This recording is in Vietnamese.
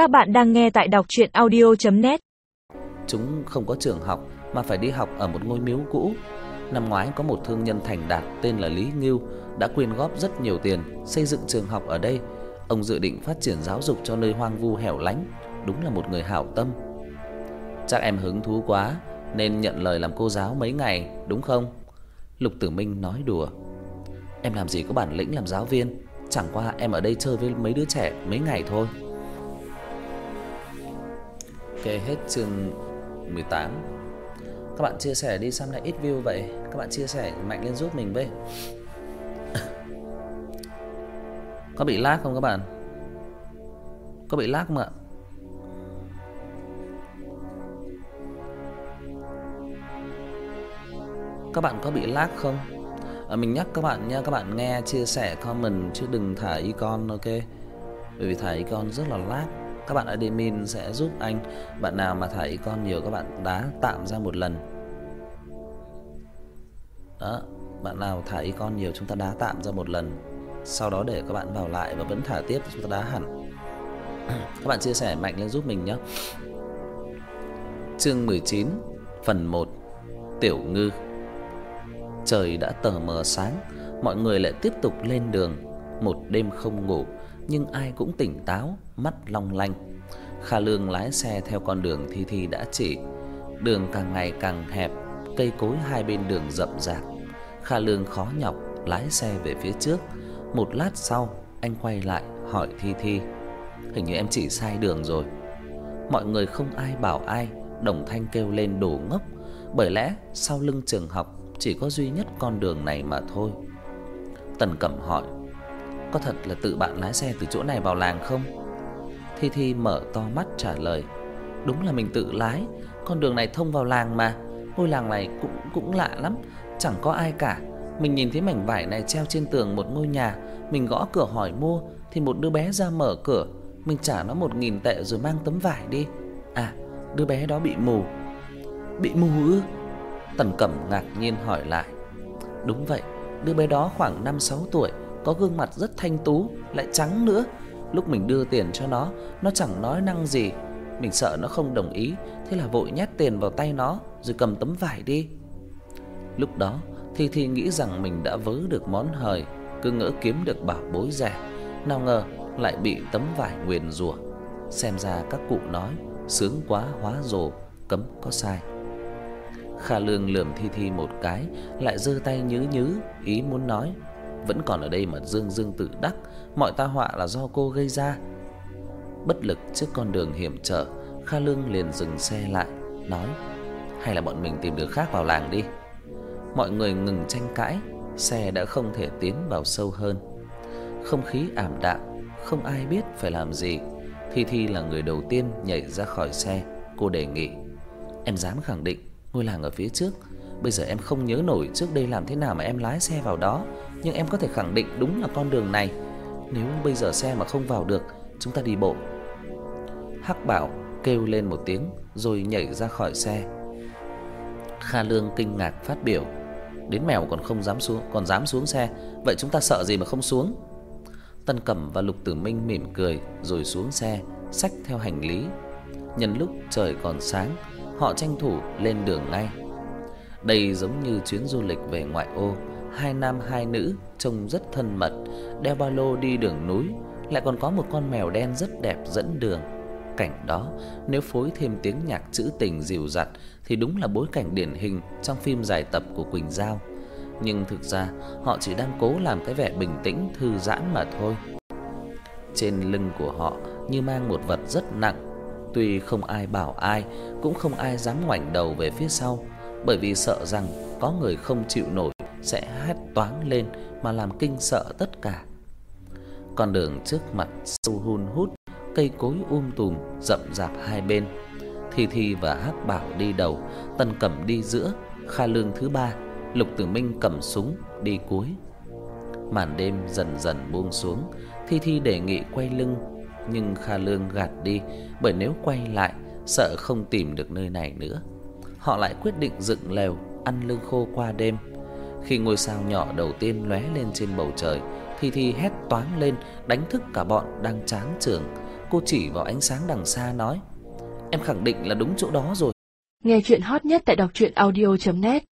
Các bạn đang nghe tại đọc audio net Chúng không có trường học mà phải đi học ở một ngôi miếu cũ. Năm ngoái có một thương nhân thành đạt tên là Lý Ngưu đã quyên góp rất nhiều tiền xây dựng trường học ở đây. Ông dự định phát triển giáo dục cho nơi hoang vu hẻo lánh, đúng là một người hảo tâm. Chắc em hứng thú quá nên nhận lời làm cô giáo mấy ngày, đúng không? Lục Tử Minh nói đùa. Em làm gì có bản lĩnh làm giáo viên, chẳng qua em ở đây chơi với mấy đứa trẻ mấy ngày thôi. Ok, hết chương 18. Các bạn chia sẻ đi xem lại ít view vậy. Các bạn chia sẻ mạnh lên giúp mình với. Có bị lag không các bạn? Có bị lag không ạ? Các bạn có bị lag không? À, mình nhắc các bạn nha, các bạn nghe chia sẻ comment chứ đừng thả icon ok. Bởi vì thả icon rất là lag. Các bạn admin sẽ giúp anh. Bạn nào mà thả icon nhiều các bạn đá tạm ra một lần. Đó, bạn nào thả icon nhiều chúng ta đá tạm ra một lần. Sau đó để các bạn vào lại và vẫn thả tiếp chúng ta đá hẳn. các bạn chia sẻ mạnh lên giúp mình nhé. Chương 19, phần 1. Tiểu Ngư. Trời đã tờ mờ sáng, mọi người lại tiếp tục lên đường. Một đêm không ngủ, nhưng ai cũng tỉnh táo, mắt long lanh. Kha Lương lái xe theo con đường Thi Thi đã chỉ. Đường càng ngày càng hẹp, cây cối hai bên đường rậm rạp. Kha Lương khó nhọc lái xe về phía trước. Một lát sau, anh quay lại hỏi Thi Thi: "Hình như em chỉ sai đường rồi." Mọi người không ai bảo ai, đồng thanh kêu lên đổ ngốc, bởi lẽ sau lưng trường học chỉ có duy nhất con đường này mà thôi. Tần Cẩm hỏi: "Có thật là tự bạn lái xe từ chỗ này vào làng không?" Thi Thi mở to mắt trả lời: "Đúng là mình tự lái, con đường này thông vào làng mà, ngôi làng này cũng cũng lạ lắm, chẳng có ai cả. Mình nhìn thấy mảnh vải này treo trên tường một ngôi nhà, mình gõ cửa hỏi mua thì một đứa bé ra mở cửa, mình trả nó 1000 tệ rồi mang tấm vải đi. À, đứa bé đó bị mù." "Bị mù ư?" Tần Cẩm ngạc nhiên hỏi lại. Đúng vậy, đứa bé đó khoảng 5-6 tuổi, có gương mặt rất thanh tú, lại trắng nữa. Lúc mình đưa tiền cho nó, nó chẳng nói năng gì. Mình sợ nó không đồng ý, thế là vội nhét tiền vào tay nó rồi cầm tấm vải đi. Lúc đó, Thi Thi nghĩ rằng mình đã vớ được món hời, cứ ngỡ kiếm được bảo bối rẻ, nào ngờ lại bị tấm vải nguyền rủa. Xem ra các cụ nói, sướng quá hóa rồ, cấm có sai. Kha Lương lườm Thi Thi một cái, lại giơ tay nhứ nhứ, ý muốn nói, vẫn còn ở đây mà dương dương tự đắc, mọi tai họa là do cô gây ra. Bất lực trước con đường hiểm trở, Kha Lương liền dừng xe lại, nói: "Hay là bọn mình tìm đường khác vào làng đi." Mọi người ngừng tranh cãi, xe đã không thể tiến vào sâu hơn. Không khí ảm đạm, không ai biết phải làm gì. Thi Thi là người đầu tiên nhảy ra khỏi xe, cô đề nghị: "Em dám khẳng định ngôi làng ở phía trước. Bây giờ em không nhớ nổi trước đây làm thế nào mà em lái xe vào đó, nhưng em có thể khẳng định đúng là con đường này. Nếu bây giờ xe mà không vào được, chúng ta đi bộ." Hắc Bảo kêu lên một tiếng rồi nhảy ra khỏi xe. Kha Lương kinh ngạc phát biểu, đến mèo còn không dám xuống, còn dám xuống xe, vậy chúng ta sợ gì mà không xuống? Tân Cẩm và Lục Tử Minh mỉm cười rồi xuống xe, xách theo hành lý. Nhân lúc trời còn sáng, họ tranh thủ lên đường ngay. Đây giống như chuyến du lịch về ngoại ô, hai nam hai nữ trông rất thân mật, đeo ba lô đi đường núi, lại còn có một con mèo đen rất đẹp dẫn đường. Cảnh đó nếu phối thêm tiếng nhạc trữ tình dịu dặt thì đúng là bối cảnh điển hình trong phim dài tập của Quỳnh Giao. Nhưng thực ra họ chỉ đang cố làm cái vẻ bình tĩnh thư giãn mà thôi. Trên lưng của họ như mang một vật rất nặng Tuy không ai bảo ai, cũng không ai dám ngoảnh đầu về phía sau, bởi vì sợ rằng có người không chịu nổi sẽ hét toáng lên mà làm kinh sợ tất cả. Con đường trước mặt sâu hun hút, cây cối um tùm rậm rạp hai bên. Thi Thi và Hắc Bảo đi đầu, Tần Cẩm đi giữa, Kha Lương thứ ba, Lục Tử Minh cầm súng đi cuối. Màn đêm dần dần buông xuống, Thi Thi đề nghị quay lưng nhưng Kha Lương gạt đi, bởi nếu quay lại sợ không tìm được nơi này nữa. Họ lại quyết định dựng lều ăn lương khô qua đêm. Khi ngôi sao nhỏ đầu tiên lóe lên trên bầu trời, Thi Thi hét toáng lên, đánh thức cả bọn đang chán trường. cô chỉ vào ánh sáng đằng xa nói: "Em khẳng định là đúng chỗ đó rồi." Nghe truyện hot nhất tại đọc truyện audio net